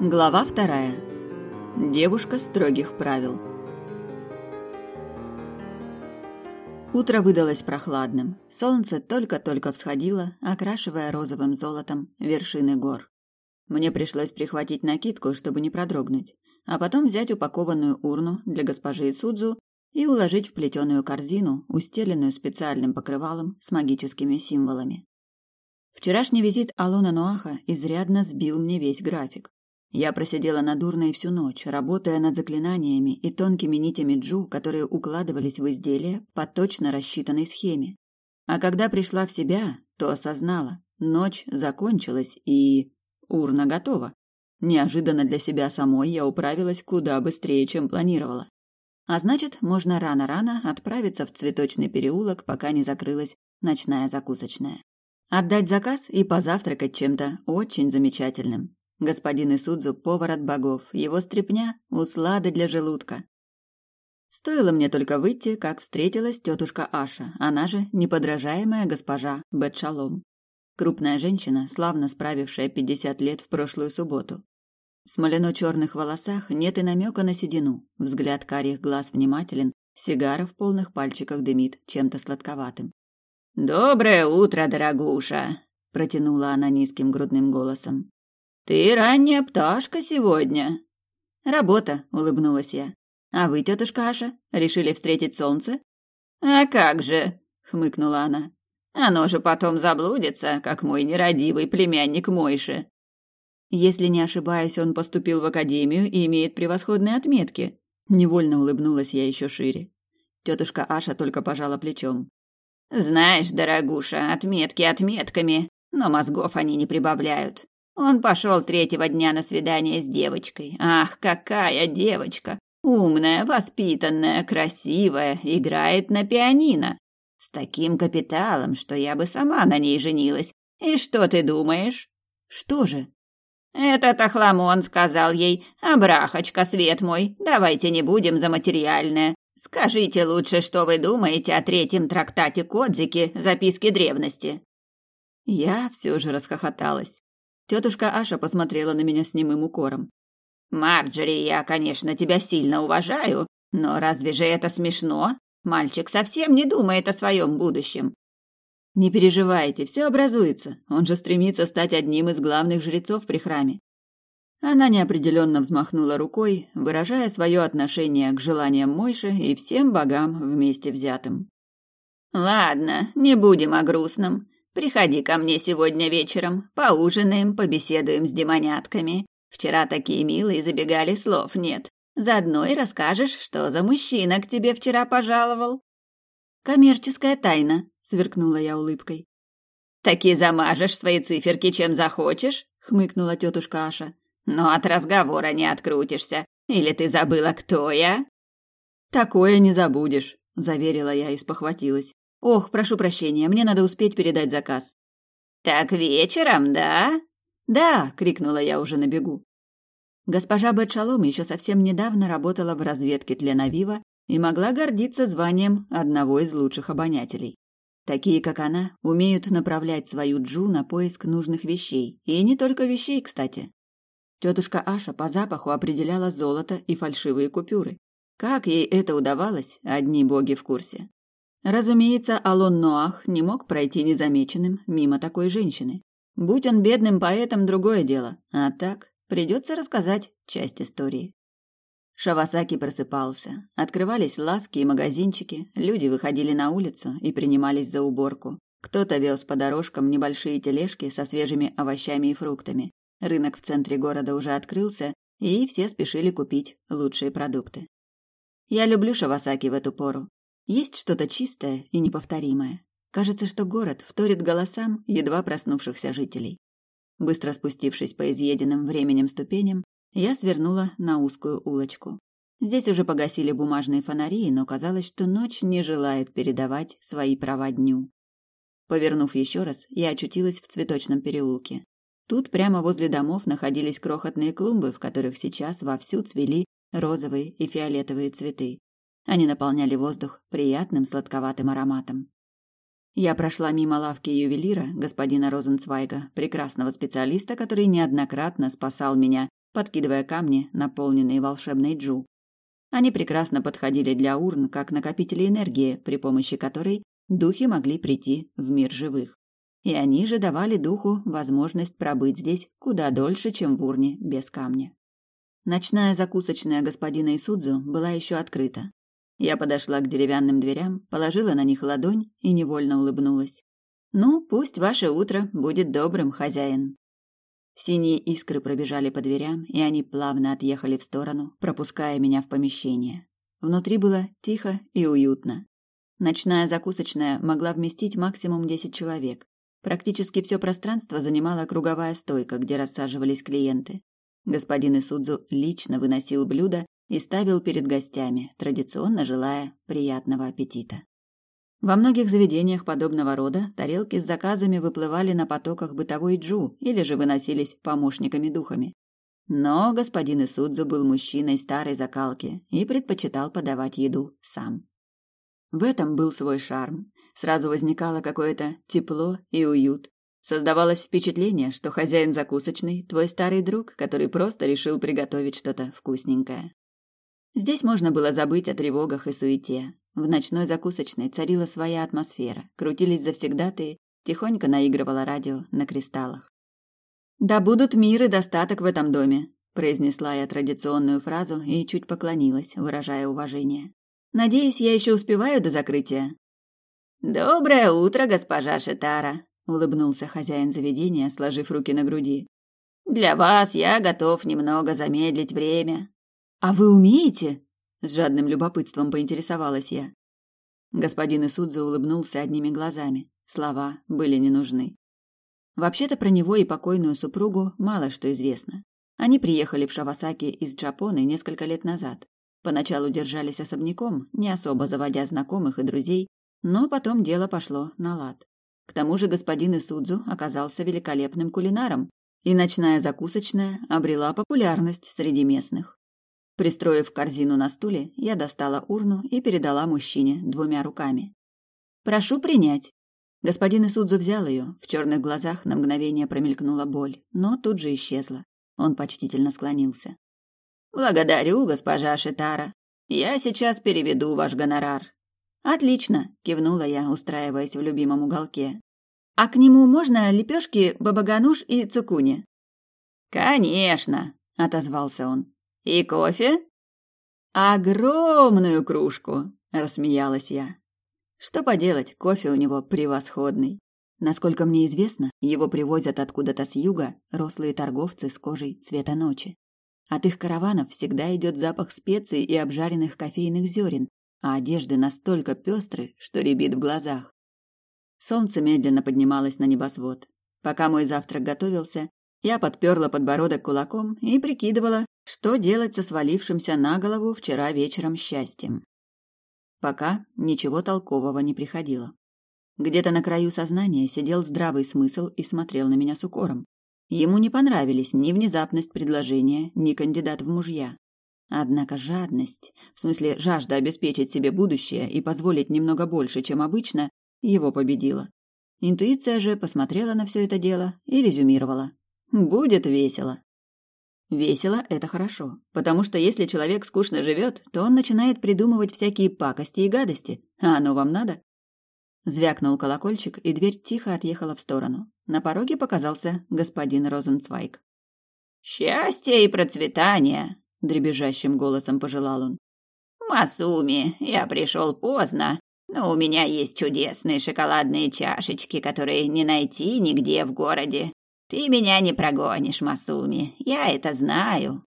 Глава вторая. Девушка строгих правил. Утро выдалось прохладным. Солнце только-только всходило, окрашивая розовым золотом вершины гор. Мне пришлось прихватить накидку, чтобы не продрогнуть, а потом взять упакованную урну для госпожи Исудзу и уложить в плетеную корзину, устеленную специальным покрывалом с магическими символами. Вчерашний визит Алона Нуаха изрядно сбил мне весь график. Я просидела над урной всю ночь, работая над заклинаниями и тонкими нитями джу, которые укладывались в изделие по точно рассчитанной схеме. А когда пришла в себя, то осознала, ночь закончилась и... урна готова. Неожиданно для себя самой я управилась куда быстрее, чем планировала. А значит, можно рано-рано отправиться в цветочный переулок, пока не закрылась ночная закусочная. Отдать заказ и позавтракать чем-то очень замечательным. Господин Исудзу – повар от богов, его стряпня – услада для желудка. Стоило мне только выйти, как встретилась тетушка Аша, она же неподражаемая госпожа Бетшалом. Крупная женщина, славно справившая пятьдесят лет в прошлую субботу. В смолено-черных волосах нет и намека на седину, взгляд карих глаз внимателен, сигара в полных пальчиках дымит чем-то сладковатым. «Доброе утро, дорогуша!» – протянула она низким грудным голосом. Ты ранняя пташка сегодня. Работа, улыбнулась я. А вы, тетушка Аша, решили встретить солнце? А как же, хмыкнула она. Оно же потом заблудится, как мой нерадивый племянник Мойши. Если не ошибаюсь, он поступил в академию и имеет превосходные отметки. Невольно улыбнулась я еще шире. Тетушка Аша только пожала плечом. Знаешь, дорогуша, отметки отметками, но мозгов они не прибавляют. Он пошел третьего дня на свидание с девочкой. Ах, какая девочка! Умная, воспитанная, красивая, играет на пианино. С таким капиталом, что я бы сама на ней женилась. И что ты думаешь? Что же? Этот охламон сказал ей, «Абрахочка, свет мой, давайте не будем за материальное. Скажите лучше, что вы думаете о третьем трактате Кодзики «Записки древности». Я все же расхохоталась. Тетушка Аша посмотрела на меня с немым укором. «Марджери, я, конечно, тебя сильно уважаю, но разве же это смешно? Мальчик совсем не думает о своем будущем». «Не переживайте, все образуется. Он же стремится стать одним из главных жрецов при храме». Она неопределенно взмахнула рукой, выражая свое отношение к желаниям Мойши и всем богам вместе взятым. «Ладно, не будем о грустном. Приходи ко мне сегодня вечером, поужинаем, побеседуем с демонятками. Вчера такие милые забегали, слов нет. Заодно и расскажешь, что за мужчина к тебе вчера пожаловал. Коммерческая тайна, сверкнула я улыбкой. Таки замажешь свои циферки чем захочешь, хмыкнула тетушка Аша. Но от разговора не открутишься. Или ты забыла, кто я? Такое не забудешь, заверила я и спохватилась. Ох, прошу прощения, мне надо успеть передать заказ. Так вечером, да? Да, крикнула я уже на бегу. Госпожа Бетшалом еще совсем недавно работала в разведке Тленавива и могла гордиться званием одного из лучших обонятелей. Такие, как она, умеют направлять свою Джу на поиск нужных вещей, и не только вещей, кстати. Тетушка Аша по запаху определяла золото и фальшивые купюры. Как ей это удавалось, одни боги в курсе. Разумеется, Алон Ноах не мог пройти незамеченным мимо такой женщины. Будь он бедным поэтом, другое дело. А так, придется рассказать часть истории. Шавасаки просыпался. Открывались лавки и магазинчики, люди выходили на улицу и принимались за уборку. Кто-то вез по дорожкам небольшие тележки со свежими овощами и фруктами. Рынок в центре города уже открылся, и все спешили купить лучшие продукты. Я люблю Шавасаки в эту пору. Есть что-то чистое и неповторимое. Кажется, что город вторит голосам едва проснувшихся жителей. Быстро спустившись по изъеденным временем ступеням, я свернула на узкую улочку. Здесь уже погасили бумажные фонари, но казалось, что ночь не желает передавать свои права дню. Повернув еще раз, я очутилась в цветочном переулке. Тут прямо возле домов находились крохотные клумбы, в которых сейчас вовсю цвели розовые и фиолетовые цветы. Они наполняли воздух приятным сладковатым ароматом. Я прошла мимо лавки ювелира, господина Розенцвайга, прекрасного специалиста, который неоднократно спасал меня подкидывая камни, наполненные волшебной джу. Они прекрасно подходили для урн как накопители энергии, при помощи которой духи могли прийти в мир живых. И они же давали духу возможность пробыть здесь куда дольше, чем в урне без камня. Ночная закусочная господина Исудзу была еще открыта. Я подошла к деревянным дверям, положила на них ладонь и невольно улыбнулась. «Ну, пусть ваше утро будет добрым, хозяин». Синие искры пробежали по дверям, и они плавно отъехали в сторону, пропуская меня в помещение. Внутри было тихо и уютно. Ночная закусочная могла вместить максимум 10 человек. Практически все пространство занимала круговая стойка, где рассаживались клиенты. Господин Исудзу лично выносил блюда и ставил перед гостями, традиционно желая приятного аппетита. Во многих заведениях подобного рода тарелки с заказами выплывали на потоках бытовой джу или же выносились помощниками-духами. Но господин Исудзу был мужчиной старой закалки и предпочитал подавать еду сам. В этом был свой шарм. Сразу возникало какое-то тепло и уют. Создавалось впечатление, что хозяин закусочный – твой старый друг, который просто решил приготовить что-то вкусненькое. Здесь можно было забыть о тревогах и суете. В ночной закусочной царила своя атмосфера, крутились завсегдатые, тихонько наигрывало радио на кристаллах. «Да будут мир и достаток в этом доме», – произнесла я традиционную фразу и чуть поклонилась, выражая уважение. «Надеюсь, я еще успеваю до закрытия?» «Доброе утро, госпожа Шитара», — улыбнулся хозяин заведения, сложив руки на груди. «Для вас я готов немного замедлить время». «А вы умеете?» — с жадным любопытством поинтересовалась я. Господин Исудзо улыбнулся одними глазами. Слова были не нужны. Вообще-то про него и покойную супругу мало что известно. Они приехали в Шавасаки из Джапоны несколько лет назад. Поначалу держались особняком, не особо заводя знакомых и друзей, но потом дело пошло на лад. К тому же господин Исудзу оказался великолепным кулинаром, и ночная закусочная обрела популярность среди местных. Пристроив корзину на стуле, я достала урну и передала мужчине двумя руками. «Прошу принять». Господин Исудзу взял ее, в черных глазах на мгновение промелькнула боль, но тут же исчезла. Он почтительно склонился. «Благодарю, госпожа Шитара. Я сейчас переведу ваш гонорар. Отлично, кивнула я, устраиваясь в любимом уголке. А к нему можно лепешки, бабагануш и цукуни? Конечно, отозвался он. И кофе? Огромную кружку, рассмеялась я. Что поделать, кофе у него превосходный. Насколько мне известно, его привозят откуда-то с юга рослые торговцы с кожей цвета ночи. От их караванов всегда идет запах специй и обжаренных кофейных зерен, а одежды настолько пестры, что рябит в глазах. Солнце медленно поднималось на небосвод. Пока мой завтрак готовился, я подперла подбородок кулаком и прикидывала, что делать со свалившимся на голову вчера вечером счастьем. Пока ничего толкового не приходило. Где-то на краю сознания сидел здравый смысл и смотрел на меня с укором. Ему не понравились ни внезапность предложения, ни кандидат в мужья. Однако жадность, в смысле жажда обеспечить себе будущее и позволить немного больше, чем обычно, его победила. Интуиция же посмотрела на все это дело и резюмировала. Будет весело. Весело – это хорошо, потому что если человек скучно живет, то он начинает придумывать всякие пакости и гадости, а оно вам надо? Звякнул колокольчик, и дверь тихо отъехала в сторону. На пороге показался господин Розенцвайг. «Счастья и процветания!» дребезжащим голосом пожелал он. Масуми, я пришел поздно, но у меня есть чудесные шоколадные чашечки, которые не найти нигде в городе. Ты меня не прогонишь, Масуми, я это знаю.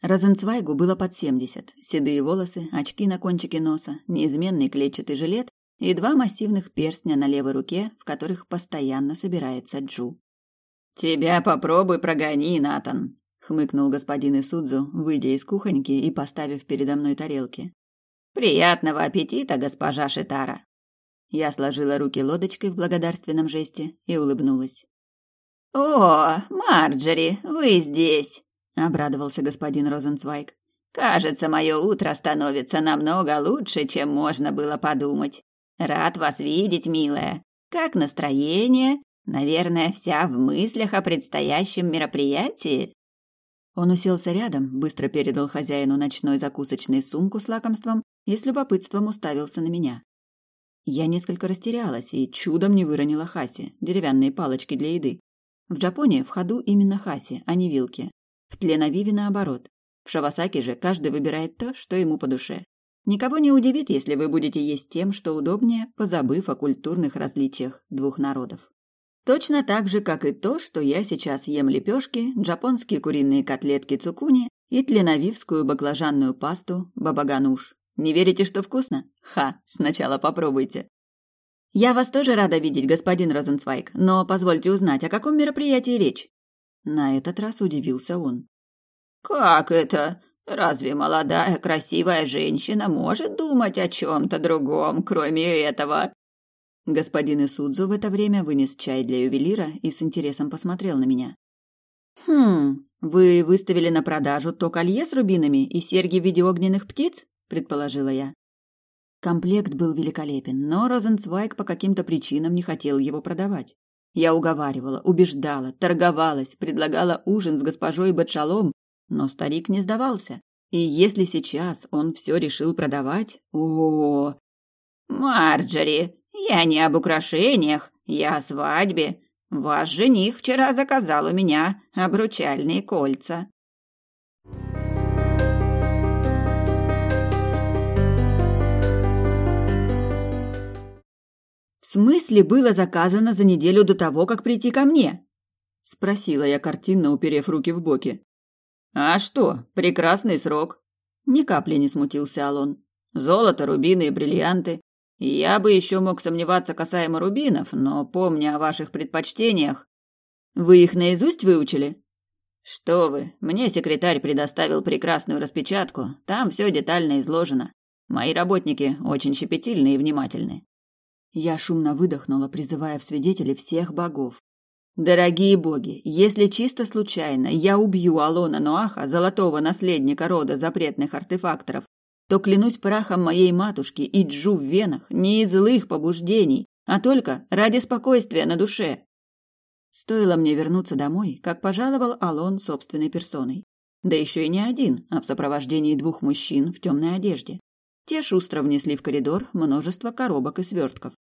Розенцвайгу было под семьдесят. Седые волосы, очки на кончике носа, неизменный клетчатый жилет и два массивных перстня на левой руке, в которых постоянно собирается Джу. «Тебя попробуй прогони, Натан», хмыкнул господин Исудзу, выйдя из кухоньки и поставив передо мной тарелки. Приятного аппетита, госпожа Шитара. Я сложила руки лодочкой в благодарственном жесте и улыбнулась. О, Марджери, вы здесь, обрадовался господин Розенцвайг. Кажется, мое утро становится намного лучше, чем можно было подумать. Рад вас видеть, милая. Как настроение? Наверное, вся в мыслях о предстоящем мероприятии. Он уселся рядом, быстро передал хозяину ночной закусочной сумку с лакомством и с любопытством уставился на меня. Я несколько растерялась и чудом не выронила хаси, деревянные палочки для еды. В Джапонии в ходу именно хаси, а не вилки. В Тленавиве наоборот. В Шавасаки же каждый выбирает то, что ему по душе. Никого не удивит, если вы будете есть тем, что удобнее, позабыв о культурных различиях двух народов. Точно так же, как и то, что я сейчас ем лепешки, джапонские куриные котлетки цукуни и тленовивскую баклажанную пасту бабагануш. Не верите, что вкусно? Ха, сначала попробуйте. Я вас тоже рада видеть, господин Розенцвайг, но позвольте узнать, о каком мероприятии речь? На этот раз удивился он. Как это? Разве молодая красивая женщина может думать о чем-то другом, кроме этого? Господин Исудзу в это время вынес чай для ювелира и с интересом посмотрел на меня. Хм, вы выставили на продажу то колье с рубинами и серьги в виде огненных птиц? предположила я. Комплект был великолепен, но Розенцвайг по каким-то причинам не хотел его продавать. Я уговаривала, убеждала, торговалась, предлагала ужин с госпожой Батшалом, но старик не сдавался. И если сейчас он все решил продавать, о, -о, -о. Марджери, я не об украшениях, я о свадьбе. Ваш жених вчера заказал у меня обручальные кольца. Смысле было заказано за неделю до того, как прийти ко мне?» — спросила я картинно, уперев руки в боки. «А что, прекрасный срок!» Ни капли не смутился Алон. «Золото, рубины и бриллианты. Я бы еще мог сомневаться касаемо рубинов, но, помня о ваших предпочтениях...» «Вы их наизусть выучили?» «Что вы, мне секретарь предоставил прекрасную распечатку, там все детально изложено. Мои работники очень щепетильны и внимательны. Я шумно выдохнула, призывая в свидетели всех богов. Дорогие боги, если чисто случайно я убью Алона Ноаха, золотого наследника рода запретных артефакторов, то клянусь прахом моей матушки и джу в венах не из злых побуждений, а только ради спокойствия на душе. Стоило мне вернуться домой, как пожаловал Алон собственной персоной. Да еще и не один, а в сопровождении двух мужчин в темной одежде. Те шустро внесли в коридор множество коробок и свертков.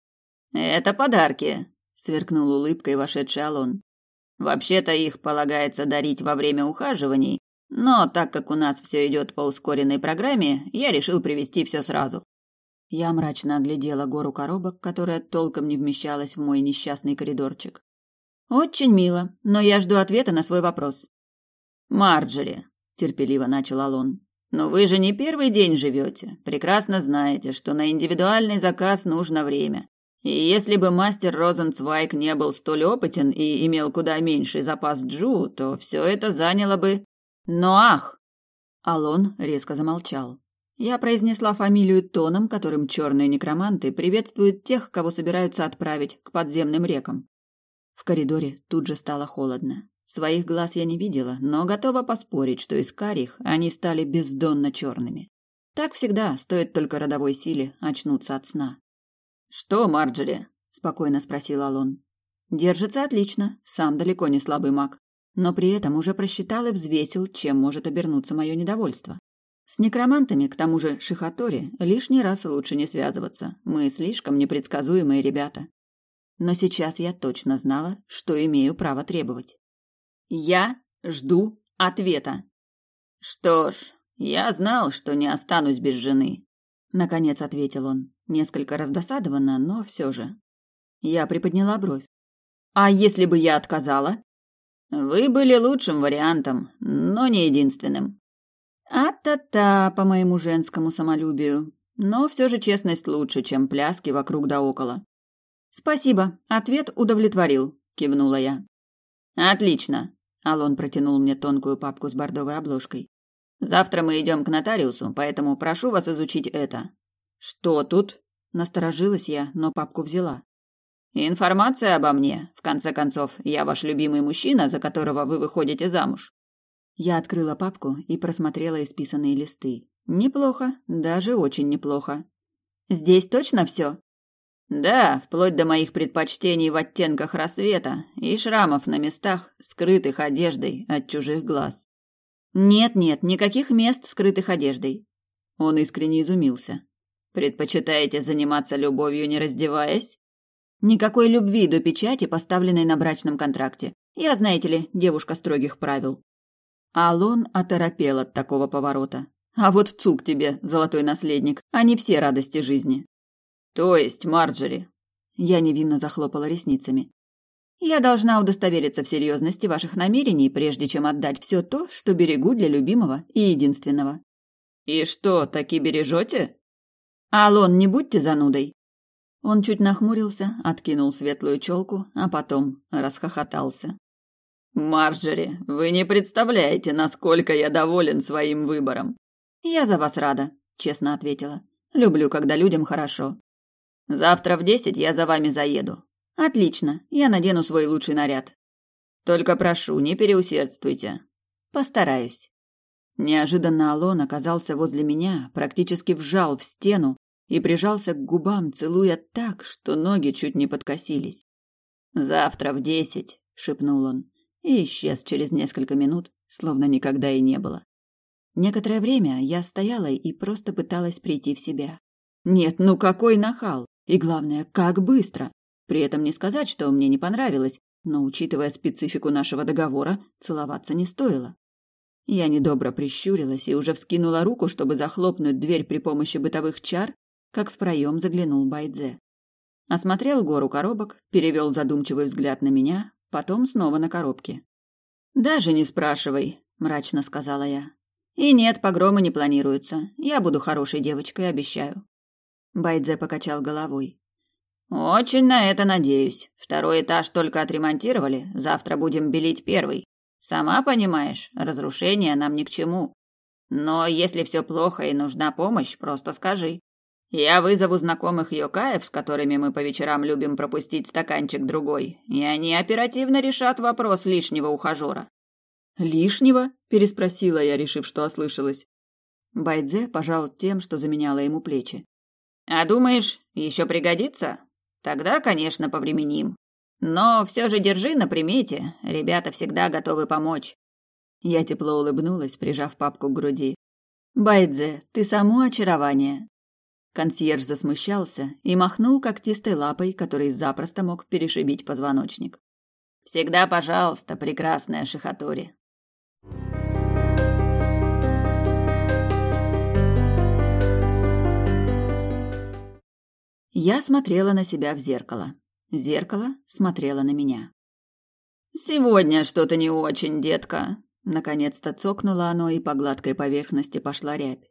«Это подарки», — сверкнул улыбкой вошедший Алон. «Вообще-то их полагается дарить во время ухаживаний, но так как у нас все идет по ускоренной программе, я решил привезти все сразу». Я мрачно оглядела гору коробок, которая толком не вмещалась в мой несчастный коридорчик. «Очень мило, но я жду ответа на свой вопрос». «Марджери», — терпеливо начал Алон, — «но вы же не первый день живете. Прекрасно знаете, что на индивидуальный заказ нужно время. И если бы мастер Розенцвайк не был столь опытен и имел куда меньший запас джу, то все это заняло бы... Но ах! Алон резко замолчал. Я произнесла фамилию тоном, которым черные некроманты приветствуют тех, кого собираются отправить к подземным рекам. В коридоре тут же стало холодно. Своих глаз я не видела, но готова поспорить, что из карих они стали бездонно черными. Так всегда, стоит только родовой силе очнуться от сна. «Что, Марджери?» – спокойно спросил Алон. «Держится отлично, сам далеко не слабый маг, но при этом уже просчитал и взвесил, чем может обернуться мое недовольство. С некромантами, к тому же Шихатори, лишний раз лучше не связываться, мы слишком непредсказуемые ребята. Но сейчас я точно знала, что имею право требовать. Я жду ответа. Что ж, я знал, что не останусь без жены, наконец ответил он, несколько раздосадованно, но все же. Я приподняла бровь. А если бы я отказала? Вы были лучшим вариантом, но не единственным. А-та-та, по моему женскому самолюбию. Но все же честность лучше, чем пляски вокруг да около. Спасибо, ответ удовлетворил, кивнула я. Отлично. Алон протянул мне тонкую папку с бордовой обложкой. Завтра мы идем к нотариусу, поэтому прошу вас изучить это. Что тут? Насторожилась я, но папку взяла. Информация обо мне. В конце концов, я ваш любимый мужчина, за которого вы выходите замуж. Я открыла папку и просмотрела исписанные листы. Неплохо, даже очень неплохо. Здесь точно все? Да, вплоть до моих предпочтений в оттенках рассвета и шрамов на местах, скрытых одеждой от чужих глаз. Нет-нет, никаких мест, скрытых одеждой. Он искренне изумился. Предпочитаете заниматься любовью, не раздеваясь? Никакой любви до печати, поставленной на брачном контракте. Я, знаете ли, девушка строгих правил. Алон оторопел от такого поворота. А вот цук тебе, золотой наследник, а не все радости жизни. То есть, Марджери. Я невинно захлопала ресницами. Я должна удостовериться в серьезности ваших намерений, прежде чем отдать все то, что берегу для любимого и единственного. И что, таки бережете? Алон, не будьте занудой. Он чуть нахмурился, откинул светлую челку, а потом расхохотался. Марджери, вы не представляете, насколько я доволен своим выбором. Я за вас рада, честно ответила. Люблю, когда людям хорошо. Завтра в десять я за вами заеду. Отлично, я надену свой лучший наряд. Только прошу, не переусердствуйте. Постараюсь. Неожиданно Алон оказался возле меня, практически вжал в стену и прижался к губам, целуя так, что ноги чуть не подкосились. «Завтра в десять», — шепнул он, и исчез через несколько минут, словно никогда и не было. Некоторое время я стояла и просто пыталась прийти в себя. Нет, ну какой нахал! И главное, как быстро! При этом не сказать, что мне не понравилось, но, учитывая специфику нашего договора, целоваться не стоило. Я недобро прищурилась и уже вскинула руку, чтобы захлопнуть дверь при помощи бытовых чар, как в проем заглянул Байдзе. Осмотрел гору коробок, перевел задумчивый взгляд на меня, потом снова на коробки. «Даже не спрашивай», — мрачно сказала я. «И нет, погрома не планируется. Я буду хорошей девочкой, обещаю». Байдзе покачал головой. «Очень на это надеюсь. Второй этаж только отремонтировали, завтра будем белить первый. Сама понимаешь, разрушение нам ни к чему. Но если все плохо и нужна помощь, просто скажи. Я вызову знакомых йокаев, с которыми мы по вечерам любим пропустить стаканчик другой, и они оперативно решат вопрос лишнего ухажера. Лишнего? переспросила я, решив, что ослышалась. Байдзе пожал тем, что заменяло ему плечи. А думаешь, еще пригодится? Тогда, конечно, повременим. Но все же держи на примете, ребята всегда готовы помочь. Я тепло улыбнулась, прижав папку к груди. Байдзе, ты само очарование. Консьерж засмущался и махнул когтистой лапой, который запросто мог перешибить позвоночник. «Всегда пожалуйста, прекрасная Шихатори». Я смотрела на себя в зеркало. Зеркало смотрело на меня. «Сегодня что-то не очень, детка», Наконец-то цокнуло оно, и по гладкой поверхности пошла рябь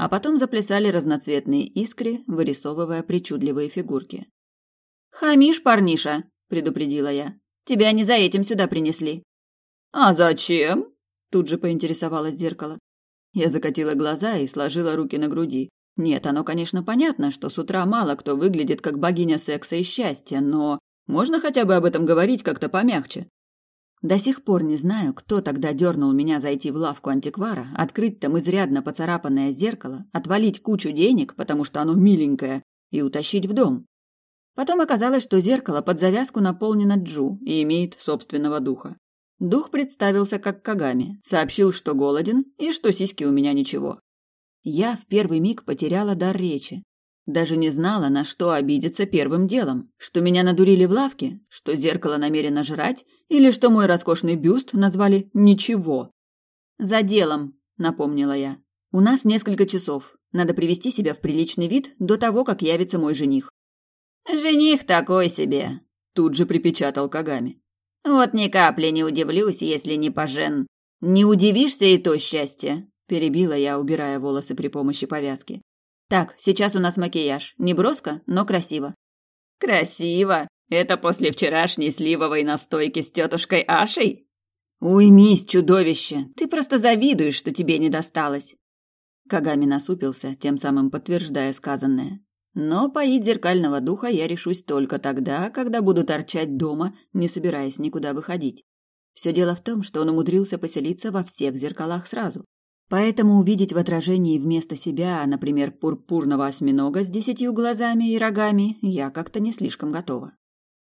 а потом заплясали разноцветные искры, вырисовывая причудливые фигурки. «Хамишь, парниша!» – предупредила я. «Тебя не за этим сюда принесли». «А зачем?» – тут же поинтересовалось зеркало. Я закатила глаза и сложила руки на груди. Нет, оно, конечно, понятно, что с утра мало кто выглядит как богиня секса и счастья, но можно хотя бы об этом говорить как-то помягче. До сих пор не знаю, кто тогда дернул меня зайти в лавку антиквара, открыть там изрядно поцарапанное зеркало, отвалить кучу денег, потому что оно миленькое, и утащить в дом. Потом оказалось, что зеркало под завязку наполнено джу и имеет собственного духа. Дух представился как Кагами, сообщил, что голоден и что сиськи у меня ничего. Я в первый миг потеряла дар речи, даже не знала, на что обидеться первым делом. Что меня надурили в лавке, что зеркало намерено жрать, или что мой роскошный бюст назвали «ничего». «За делом», — напомнила я. «У нас несколько часов. Надо привести себя в приличный вид до того, как явится мой жених». «Жених такой себе», — тут же припечатал Кагами. «Вот ни капли не удивлюсь, если не пожен. Не удивишься и то счастье», — перебила я, убирая волосы при помощи повязки. Так, сейчас у нас макияж. Не броско, но красиво. Красиво? Это после вчерашней сливовой настойки с тетушкой Ашей? Уймись, чудовище. Ты просто завидуешь, что тебе не досталось. Кагами насупился, тем самым подтверждая сказанное. Но поить зеркального духа я решусь только тогда, когда буду торчать дома, не собираясь никуда выходить. Все дело в том, что он умудрился поселиться во всех зеркалах сразу. Поэтому увидеть в отражении вместо себя, например, пурпурного осьминога с десятью глазами и рогами, я как-то не слишком готова.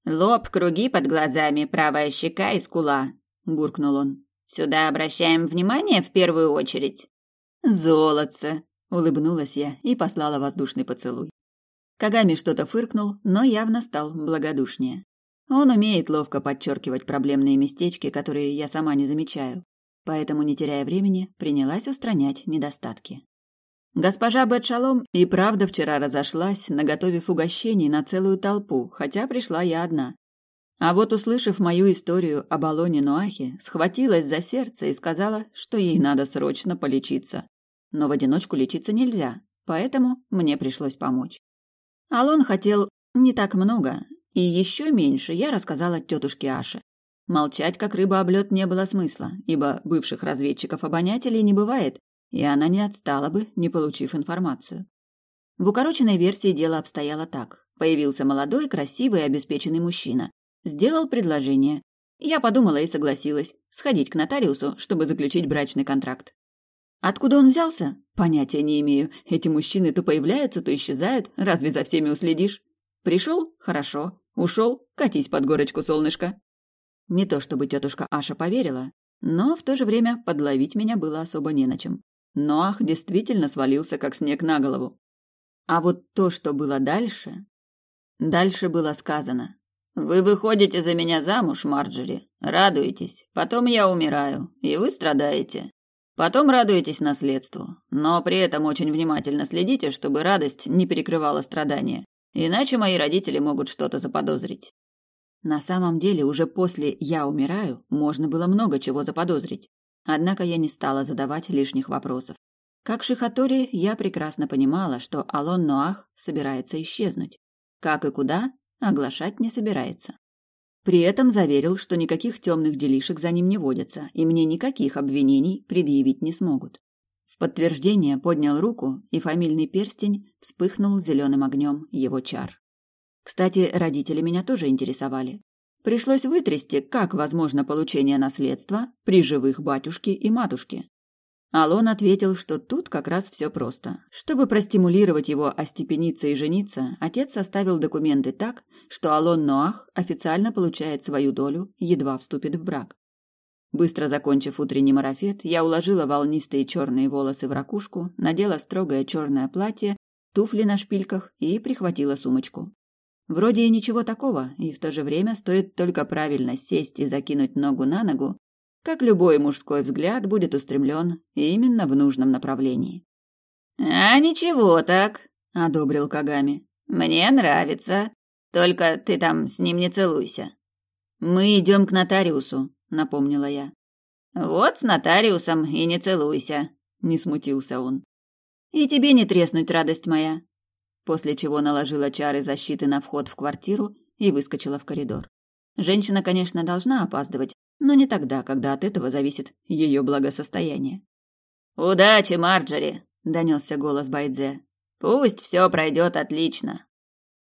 «Лоб, круги под глазами, правая щека и скула», — буркнул он. Сюда обращаем внимание в первую очередь. Золотце, улыбнулась я и послала воздушный поцелуй. Кагами что-то фыркнул, но явно стал благодушнее. Он умеет ловко подчеркивать проблемные местечки, которые я сама не замечаю. Поэтому, не теряя времени, принялась устранять недостатки. Госпожа Бетшалом и правда вчера разошлась, наготовив угощений на целую толпу, хотя пришла я одна. А вот, услышав мою историю об Алоне Нуахе, схватилась за сердце и сказала, что ей надо срочно полечиться. Но в одиночку лечиться нельзя, поэтому мне пришлось помочь. Алон хотел не так много, и еще меньше я рассказала тетушке Аше. Молчать, как рыба об лед, не было смысла, ибо бывших разведчиков-обонятелей не бывает, и она не отстала бы, не получив информацию. В укороченной версии дело обстояло так. Появился молодой, красивый и обеспеченный мужчина. Сделал предложение. Я подумала и согласилась сходить к нотариусу, чтобы заключить брачный контракт. Откуда он взялся? Понятия не имею. Эти мужчины то появляются, то исчезают. Разве за всеми уследишь? Пришел? Хорошо. Ушел? Катись под горочку, солнышко. Не то чтобы тетушка Аша поверила, но в то же время подловить меня было особо не на чем. Ноах действительно свалился, как снег на голову. А вот то, что было дальше... Дальше было сказано. «Вы выходите за меня замуж, Марджери, радуетесь, потом я умираю, и вы страдаете. Потом радуетесь наследству, но при этом очень внимательно следите, чтобы радость не перекрывала страдания, иначе мои родители могут что-то заподозрить». На самом деле, уже после «я умираю» можно было много чего заподозрить. Однако я не стала задавать лишних вопросов. Как Шихатори, я прекрасно понимала, что Алон Ноах собирается исчезнуть. Как и куда, оглашать не собирается. При этом заверил, что никаких темных делишек за ним не водятся, и мне никаких обвинений предъявить не смогут. В подтверждение поднял руку, и фамильный перстень вспыхнул зеленым огнем его чар. Кстати, родители меня тоже интересовали. Пришлось вытрясти, как возможно получение наследства при живых батюшке и матушке. Алон ответил, что тут как раз все просто. Чтобы простимулировать его остепениться и жениться, отец составил документы так, что Алон Ноах официально получает свою долю, едва вступит в брак. Быстро закончив утренний марафет, я уложила волнистые черные волосы в ракушку, надела строгое черное платье, туфли на шпильках и прихватила сумочку. Вроде и ничего такого, и в то же время стоит только правильно сесть и закинуть ногу на ногу, как любой мужской взгляд будет устремлен именно в нужном направлении. «А ничего так», — одобрил Кагами. «Мне нравится. Только ты там с ним не целуйся». «Мы идем к нотариусу», — напомнила я. «Вот с нотариусом и не целуйся», — не смутился он. «И тебе не треснуть, радость моя», после чего наложила чары защиты на вход в квартиру и выскочила в коридор. Женщина, конечно, должна опаздывать, но не тогда, когда от этого зависит ее благосостояние. «Удачи, Марджери!» — донесся голос Байдзе. «Пусть все пройдет отлично.